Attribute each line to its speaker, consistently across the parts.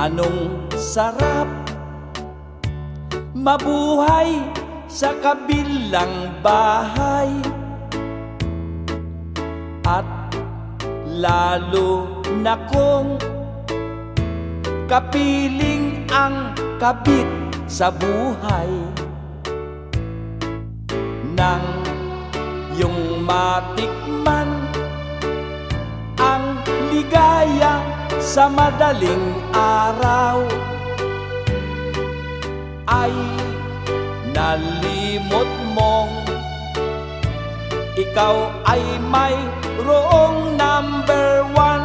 Speaker 1: anong sarap? Mabuhay sa kabilang bahay. At lalo na kung Kapiling ang kabit sa buhay. Nang yung matikman Ang ligaya sa madaling araw. Ay nalimot mong Ikaw ay may roong number one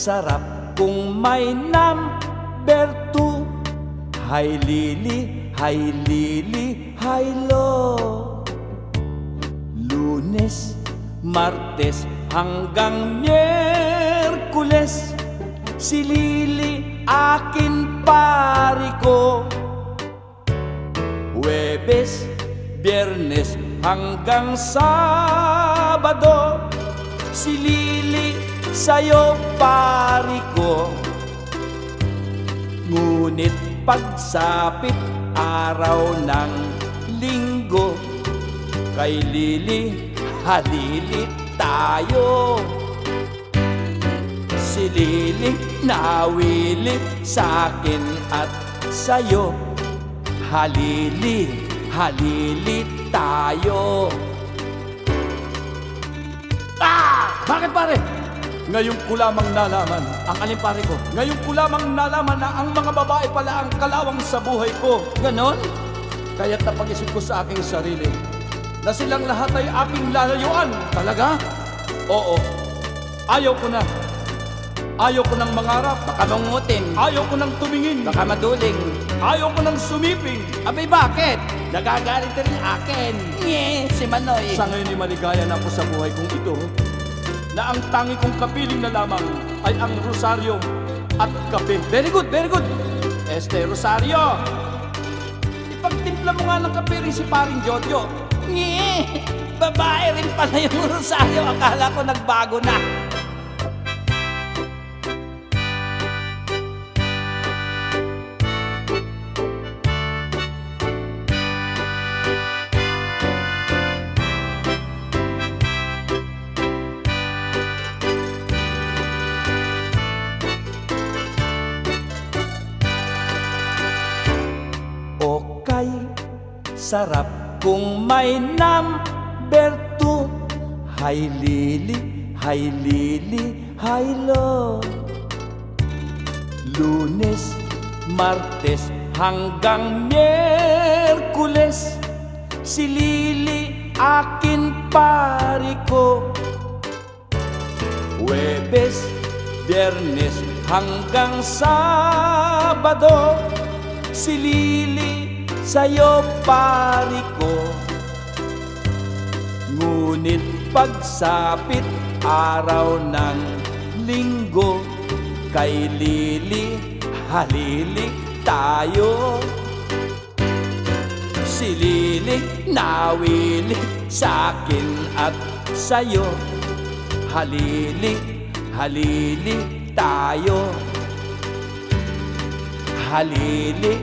Speaker 1: sarap. Kung may number two Hi Lili, hi Lili, hi Lo Lunes, Martes hanggang Miyerkules. Si Lili akin pari ko. Huwebes, Biyernes hanggang Sabado. Si Lili sa'yo pari ko Ngunit pagsapit araw ng linggo Kay Lili, halili tayo Si Lili nawili sa'kin at sa'yo Halili, halili tayo Ah! Bakit pare? Ngayon ko lamang nalaman, ang alin pare ko, ngayon ko lamang nalaman na ang mga babae pala ang kalawang sa buhay ko. Ganon? Kaya't napag-isip ko sa aking sarili na silang lahat ay aking lalayuan. Talaga? Oo. Ayaw ko na. Ayaw ko ng mangarap.
Speaker 2: Baka mangutin,
Speaker 1: Ayaw ko ng tumingin.
Speaker 2: baka maduling.
Speaker 1: Ayaw ko ng sumiping.
Speaker 2: Abay bakit? Nagagalit rin akin. Nye, si Manoy.
Speaker 1: Sa ngayon ay maligaya na ako sa buhay kong ito na ang tangi kong kapiling na lamang ay ang rosaryo at kape. Very good, very good. Este, rosaryo. Ipagtimpla mo nga ng kape rin si paring Jojo.
Speaker 2: Nye, babae rin pala yung Rosario. Akala ko nagbago na.
Speaker 1: Okay, sarap kung may number two. Hi Lili, hi Lili, hi Lo. Lunes, Martes hanggang Miyerkules Si Lili akin pari ko Huwebes, Biyernes hanggang Sabado Si Lili sa'yo pari ko. Ngunit pagsapit araw ng linggo Kay Lili, halili tayo. Si Lili nawili sa'kin at sa'yo. Halili, halili tayo. Halili,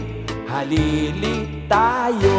Speaker 1: halili tayo